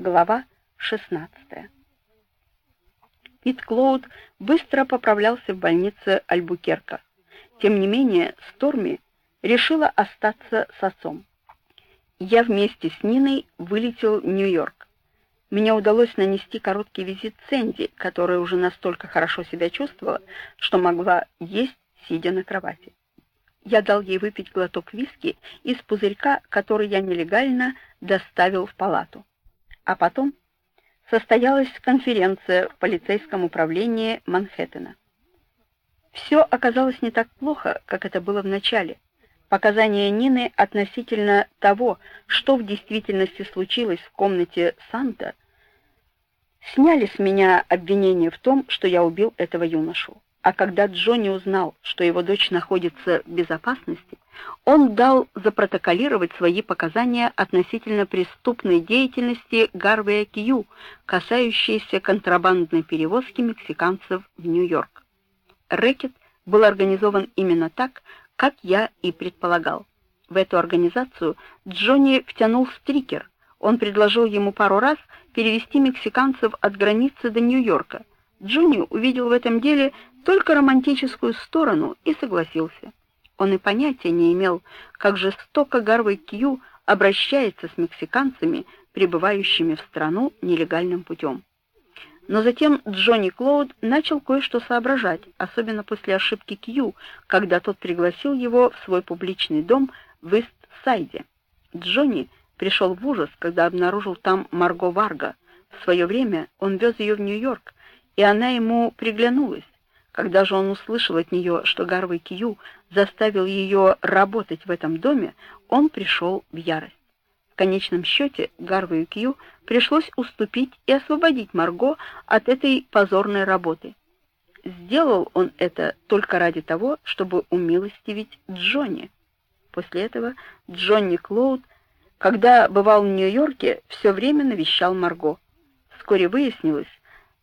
Глава 16. Пит Клоуд быстро поправлялся в больнице Альбукерка. Тем не менее, Сторми решила остаться с отцом. Я вместе с Ниной вылетел в Нью-Йорк. Мне удалось нанести короткий визит Сэнди, которая уже настолько хорошо себя чувствовала, что могла есть, сидя на кровати. Я дал ей выпить глоток виски из пузырька, который я нелегально доставил в палату. А потом состоялась конференция в полицейском управлении Манхэттена. Все оказалось не так плохо, как это было в начале. Показания Нины относительно того, что в действительности случилось в комнате Санта, сняли с меня обвинение в том, что я убил этого юношу. А когда Джонни узнал, что его дочь находится в безопасности, он дал запротоколировать свои показания относительно преступной деятельности Гарвея Кью, касающейся контрабандной перевозки мексиканцев в Нью-Йорк. Рэкет был организован именно так, как я и предполагал. В эту организацию Джонни втянул Стрикер. Он предложил ему пару раз перевести мексиканцев от границы до Нью-Йорка. Джонни увидел в этом деле только романтическую сторону и согласился. Он и понятия не имел, как жестоко Гарвей Кью обращается с мексиканцами, прибывающими в страну нелегальным путем. Но затем Джонни Клоуд начал кое-что соображать, особенно после ошибки Кью, когда тот пригласил его в свой публичный дом в Ист-Сайде. Джонни пришел в ужас, когда обнаружил там Марго Варга. В свое время он вез ее в Нью-Йорк, и она ему приглянулась. Когда же он услышал от нее, что Гарвей Кью заставил ее работать в этом доме, он пришел в ярость. В конечном счете Гарвею Кью пришлось уступить и освободить Марго от этой позорной работы. Сделал он это только ради того, чтобы умилостивить Джонни. После этого Джонни Клоуд, когда бывал в Нью-Йорке, все время навещал Марго. Вскоре выяснилось,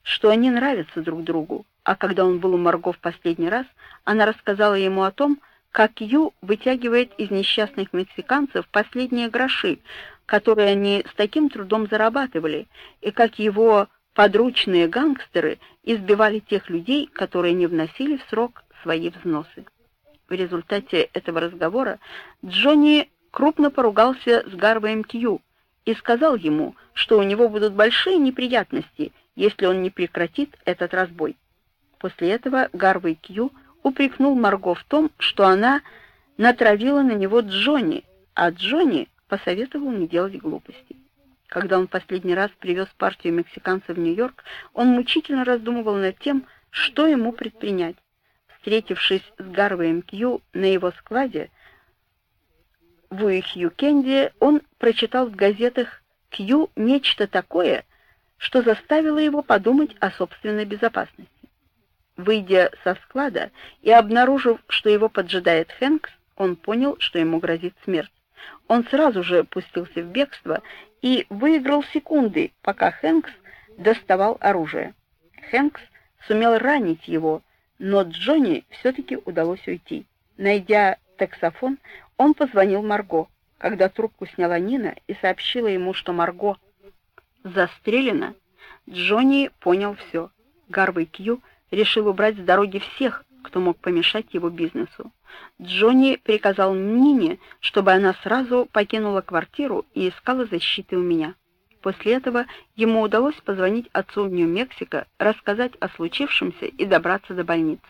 что они нравятся друг другу, а когда он был у Марго в последний раз, она рассказала ему о том, как Ю вытягивает из несчастных мексиканцев последние гроши, которые они с таким трудом зарабатывали, и как его подручные гангстеры избивали тех людей, которые не вносили в срок свои взносы. В результате этого разговора Джонни крупно поругался с Гарвеем Кью и сказал ему, что у него будут большие неприятности, если он не прекратит этот разбой. После этого Гарвей Кью упрекнул Марго в том, что она натравила на него Джонни, а Джонни посоветовал не делать глупостей. Когда он последний раз привез партию мексиканцев в Нью-Йорк, он мучительно раздумывал над тем, что ему предпринять. Встретившись с Гарвеем Кью на его складе в Уихью-Кенде, он прочитал в газетах Кью нечто такое, что заставило его подумать о собственной безопасности. Выйдя со склада и обнаружив, что его поджидает Хэнкс, он понял, что ему грозит смерть. Он сразу же пустился в бегство и выиграл секунды, пока Хэнкс доставал оружие. Хэнкс сумел ранить его, но Джонни все-таки удалось уйти. Найдя таксофон, он позвонил Марго. Когда трубку сняла Нина и сообщила ему, что Марго застрелена, Джонни понял все. Гарвей Кью — решил убрать с дороги всех, кто мог помешать его бизнесу. Джонни приказал Нине, чтобы она сразу покинула квартиру и искала защиты у меня. После этого ему удалось позвонить отцу в Нью-Мексико, рассказать о случившемся и добраться до больницы.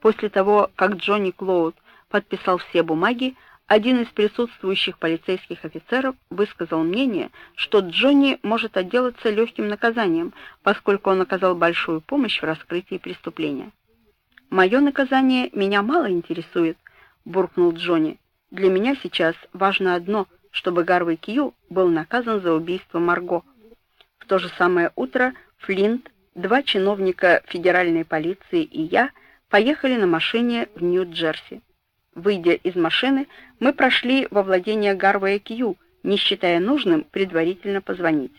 После того, как Джонни Клоуд подписал все бумаги, один из присутствующих полицейских офицеров высказал мнение, что Джонни может отделаться легким наказанием, поскольку он оказал большую помощь в раскрытии преступления. «Мое наказание меня мало интересует», — буркнул Джонни. «Для меня сейчас важно одно, чтобы Гарвей Кью был наказан за убийство Марго». В то же самое утро Флинт, два чиновника федеральной полиции и я поехали на машине в Нью-Джерси. Выйдя из машины, мы прошли во владение Гарвея Кью, не считая нужным предварительно позвонить.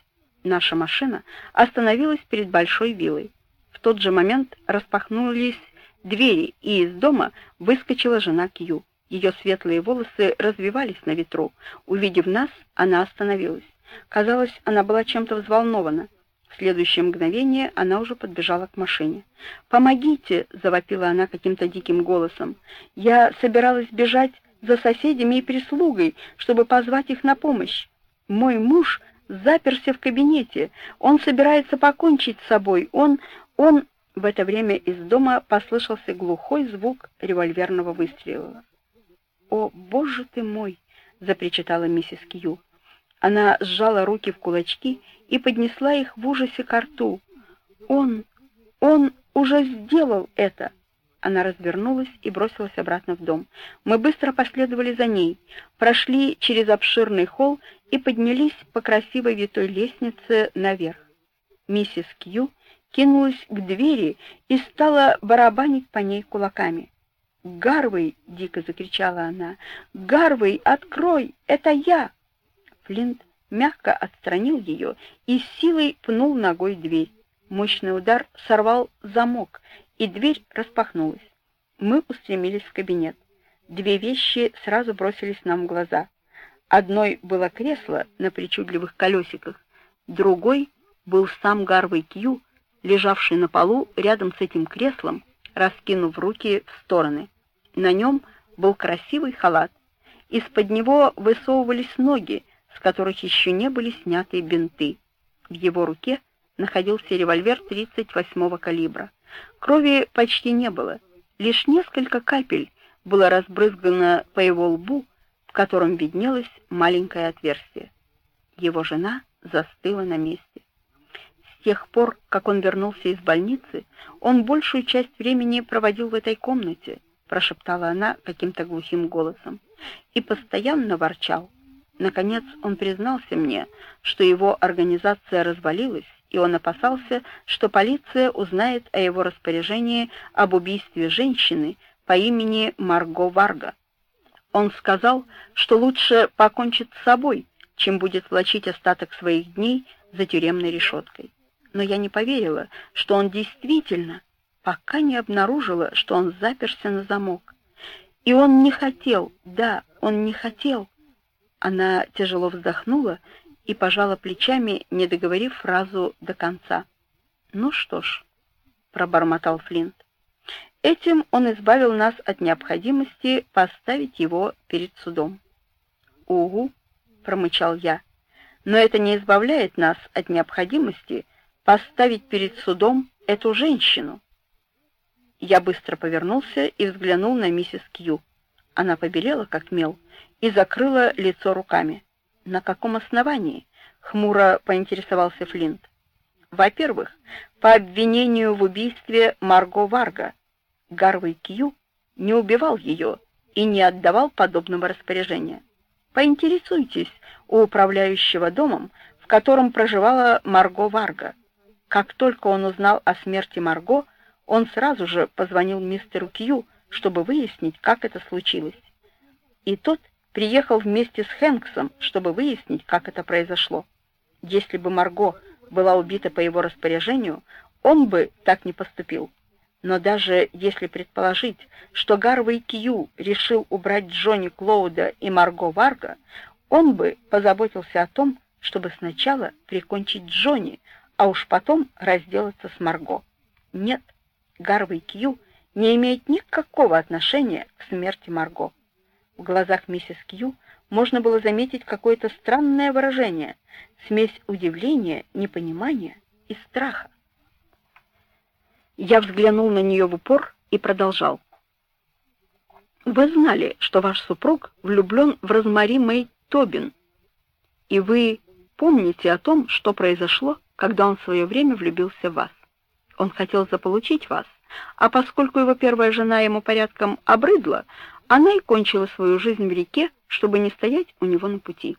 Наша машина остановилась перед большой виллой. В тот же момент распахнулись двери, и из дома выскочила жена Кью. Ее светлые волосы развивались на ветру. Увидев нас, она остановилась. Казалось, она была чем-то взволнована. Следующее мгновение она уже подбежала к машине. «Помогите!» — завопила она каким-то диким голосом. «Я собиралась бежать за соседями и прислугой, чтобы позвать их на помощь. Мой муж заперся в кабинете. Он собирается покончить с собой. Он... он...» В это время из дома послышался глухой звук револьверного выстрела. «О, боже ты мой!» — запричитала миссис Кью. Она сжала руки в кулачки и поднесла их в ужасе к рту. «Он... он уже сделал это!» Она развернулась и бросилась обратно в дом. Мы быстро последовали за ней, прошли через обширный холл и поднялись по красивой витой лестнице наверх. Миссис Кью кинулась к двери и стала барабанить по ней кулаками. «Гарвей!» — дико закричала она. «Гарвей, открой! Это я!» Флинт мягко отстранил ее и с силой пнул ногой дверь. Мощный удар сорвал замок, и дверь распахнулась. Мы устремились в кабинет. Две вещи сразу бросились нам в глаза. Одной было кресло на причудливых колесиках, другой был сам Гарвей Кью, лежавший на полу рядом с этим креслом, раскинув руки в стороны. На нем был красивый халат. Из-под него высовывались ноги, с которых еще не были сняты бинты. В его руке находился револьвер 38-го калибра. Крови почти не было, лишь несколько капель было разбрызгано по его лбу, в котором виднелось маленькое отверстие. Его жена застыла на месте. С тех пор, как он вернулся из больницы, он большую часть времени проводил в этой комнате, прошептала она каким-то глухим голосом, и постоянно ворчал. Наконец он признался мне, что его организация развалилась, и он опасался, что полиция узнает о его распоряжении об убийстве женщины по имени Марго Варга. Он сказал, что лучше покончит с собой, чем будет влачить остаток своих дней за тюремной решеткой. Но я не поверила, что он действительно, пока не обнаружила, что он заперся на замок. И он не хотел, да, он не хотел. Она тяжело вздохнула и пожала плечами, не договорив фразу до конца. «Ну что ж», — пробормотал Флинт, — «этим он избавил нас от необходимости поставить его перед судом». «Угу», — промычал я, — «но это не избавляет нас от необходимости поставить перед судом эту женщину». Я быстро повернулся и взглянул на миссис Кью. Она побелела, как мел, и закрыла лицо руками. На каком основании? хмуро поинтересовался Флинт. Во-первых, по обвинению в убийстве Марго Варга. Гарвей Кью не убивал ее и не отдавал подобного распоряжения. Поинтересуйтесь у управляющего домом, в котором проживала Марго Варга. Как только он узнал о смерти Марго, он сразу же позвонил мистеру Кью, чтобы выяснить, как это случилось. И тот приехал вместе с Хэнксом, чтобы выяснить, как это произошло. Если бы Марго была убита по его распоряжению, он бы так не поступил. Но даже если предположить, что Гарвей Кью решил убрать Джонни Клоуда и Марго Варга, он бы позаботился о том, чтобы сначала прикончить Джонни, а уж потом разделаться с Марго. Нет, Гарвей Кью не имеет никакого отношения к смерти Марго. В глазах миссис Кью можно было заметить какое-то странное выражение, смесь удивления, непонимания и страха. Я взглянул на нее в упор и продолжал. Вы знали, что ваш супруг влюблен в Розмари Мэй Тобин, и вы помните о том, что произошло, когда он в свое время влюбился в вас. Он хотел заполучить вас, а поскольку его первая жена ему порядком обрыдла, она и кончила свою жизнь в реке, чтобы не стоять у него на пути.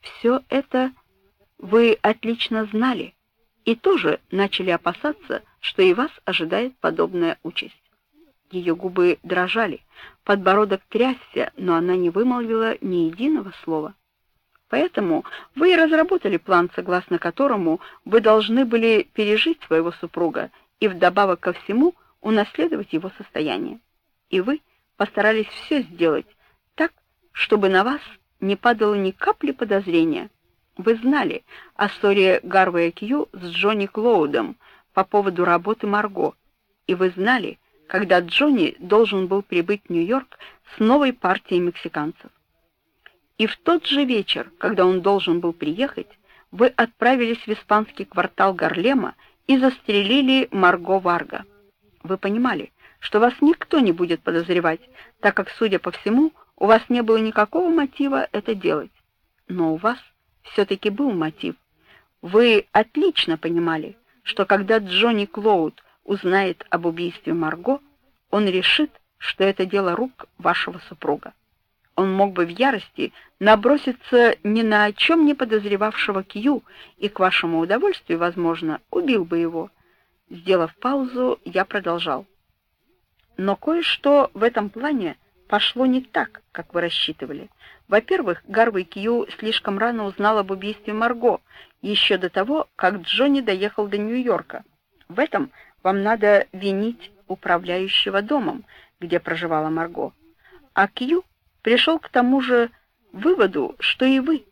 Все это вы отлично знали и тоже начали опасаться, что и вас ожидает подобная участь. Ее губы дрожали, подбородок трясся, но она не вымолвила ни единого слова. Поэтому вы и разработали план, согласно которому вы должны были пережить своего супруга и вдобавок ко всему унаследовать его состояние. И вы постарались все сделать так, чтобы на вас не падало ни капли подозрения. Вы знали о ссоре Гарвея Кью с Джонни Клоудом по поводу работы Марго, и вы знали, когда Джонни должен был прибыть в Нью-Йорк с новой партией мексиканцев. И в тот же вечер, когда он должен был приехать, вы отправились в испанский квартал Гарлема и застрелили Марго Варга. Вы понимали, что вас никто не будет подозревать, так как, судя по всему, у вас не было никакого мотива это делать. Но у вас все-таки был мотив. Вы отлично понимали, что когда Джонни Клоуд узнает об убийстве Марго, он решит, что это дело рук вашего супруга. Он мог бы в ярости наброситься ни на чем не подозревавшего Кью и к вашему удовольствию, возможно, убил бы его. Сделав паузу, я продолжал. Но кое-что в этом плане пошло не так, как вы рассчитывали. Во-первых, Гарвей Кью слишком рано узнал об убийстве Марго, еще до того, как Джонни доехал до Нью-Йорка. В этом вам надо винить управляющего домом, где проживала Марго. А Кью пришел к тому же выводу, что и вы.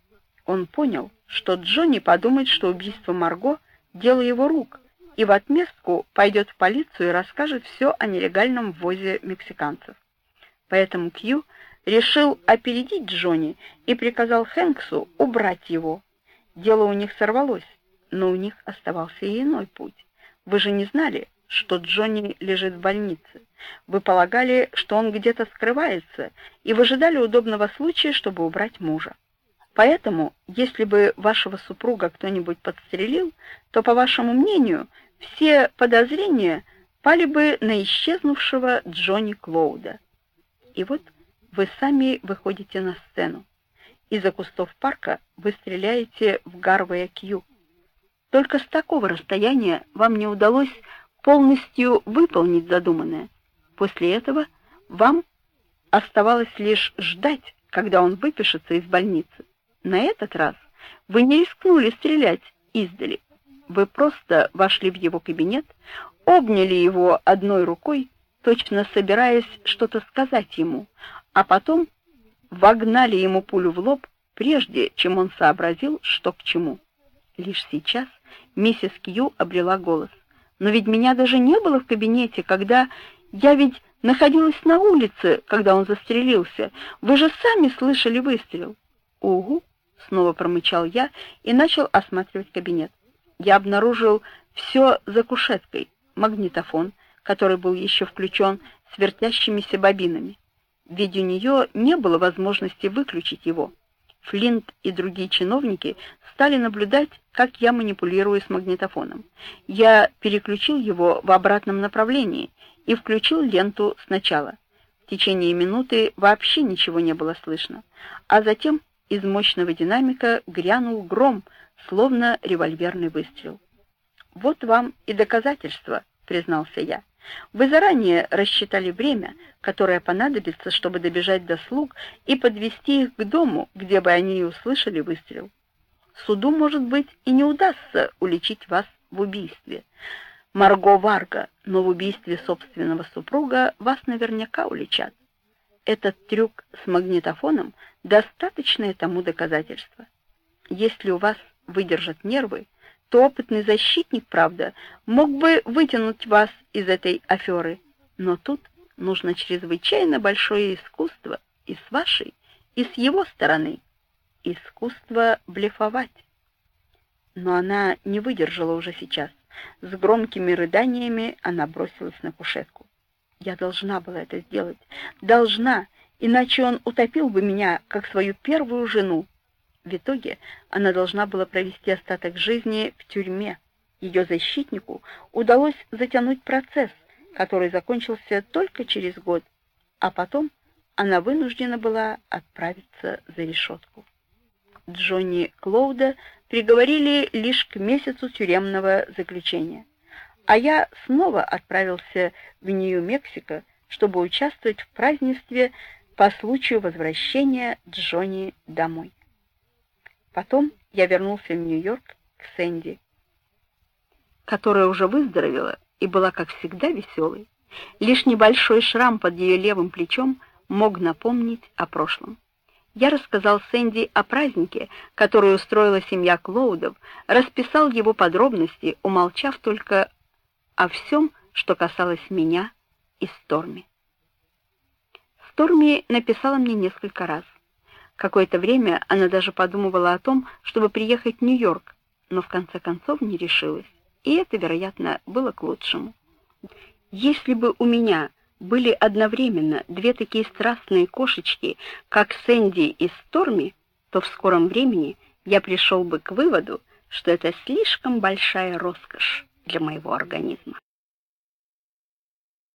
Он понял, что Джонни подумает, что убийство Марго дело его рук, и в отместку пойдет в полицию и расскажет все о нелегальном ввозе мексиканцев. Поэтому Кью решил опередить Джонни и приказал Хэнксу убрать его. Дело у них сорвалось, но у них оставался и иной путь. Вы же не знали, что Джонни лежит в больнице. Вы полагали, что он где-то скрывается, и выжидали удобного случая, чтобы убрать мужа. Поэтому, если бы вашего супруга кто-нибудь подстрелил, то, по вашему мнению, все подозрения пали бы на исчезнувшего Джонни Клоуда. И вот вы сами выходите на сцену. Из-за кустов парка вы стреляете в Гарвея Кью. Только с такого расстояния вам не удалось полностью выполнить задуманное. После этого вам оставалось лишь ждать, когда он выпишется из больницы. На этот раз вы не рискнули стрелять издали. Вы просто вошли в его кабинет, обняли его одной рукой, точно собираясь что-то сказать ему, а потом вогнали ему пулю в лоб, прежде чем он сообразил, что к чему. Лишь сейчас миссис Кью обрела голос. Но ведь меня даже не было в кабинете, когда я ведь находилась на улице, когда он застрелился. Вы же сами слышали выстрел. Угу, снова промычал я и начал осматривать кабинет. Я обнаружил все за кушеткой: магнитофон, который был еще включен с вертящимися бобинами. Ведь у нее не было возможности выключить его. Флинт и другие чиновники стали наблюдать, как я манипулирую с магнитофоном. Я переключил его в обратном направлении и включил ленту сначала. В течение минуты вообще ничего не было слышно, а затем из мощного динамика грянул гром, словно револьверный выстрел. Вот вам и доказательство, признался я. Вы заранее рассчитали время, которое понадобится, чтобы добежать до слуг и подвести их к дому, где бы они и услышали выстрел. Суду, может быть, и не удастся уличить вас в убийстве. Марго Варга, но в убийстве собственного супруга вас наверняка уличат. Этот трюк с магнитофоном достаточное тому доказательство. Если у вас выдержат нервы, то опытный защитник, правда, мог бы вытянуть вас из этой аферы, но тут нужно чрезвычайно большое искусство и с вашей, и с его стороны. Искусство блефовать. Но она не выдержала уже сейчас. С громкими рыданиями она бросилась на кушетку. Я должна была это сделать. Должна, иначе он утопил бы меня, как свою первую жену. В итоге она должна была провести остаток жизни в тюрьме. Ее защитнику удалось затянуть процесс, который закончился только через год, а потом она вынуждена была отправиться за решетку. Джонни Клоуда приговорили лишь к месяцу тюремного заключения, а я снова отправился в Нью-Мексико, чтобы участвовать в празднестве по случаю возвращения Джонни домой. Потом я вернулся в Нью-Йорк к Сэнди, которая уже выздоровела и была, как всегда, веселой. Лишь небольшой шрам под ее левым плечом мог напомнить о прошлом. Я рассказал Сэнди о празднике, который устроила семья Клоудов, расписал его подробности, умолчав только о всем, что касалось меня и Сторми. Сторми написала мне несколько раз. Какое-то время она даже подумывала о том, чтобы приехать в Нью-Йорк, но в конце концов не решилась, и это, вероятно, было к лучшему. Если бы у меня были одновременно две такие страстные кошечки, как Сэнди и Сторми, то в скором времени я пришел бы к выводу, что это слишком большая роскошь для моего организма.